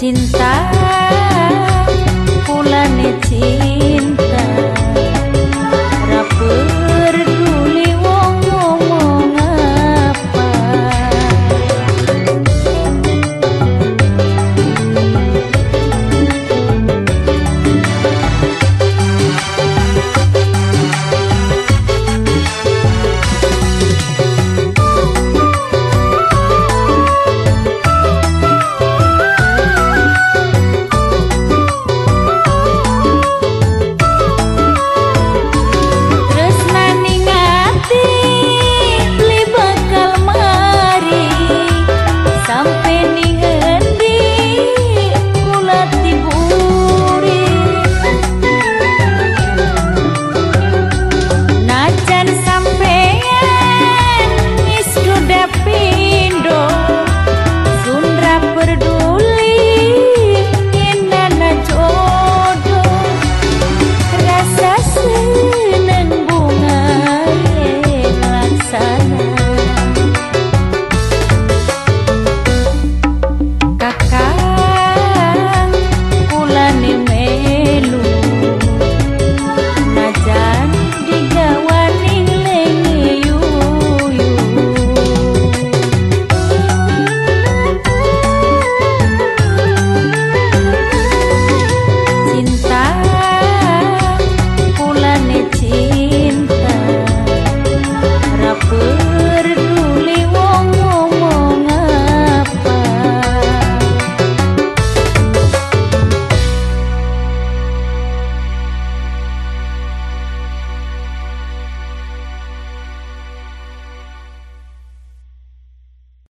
cinta pulane cinta.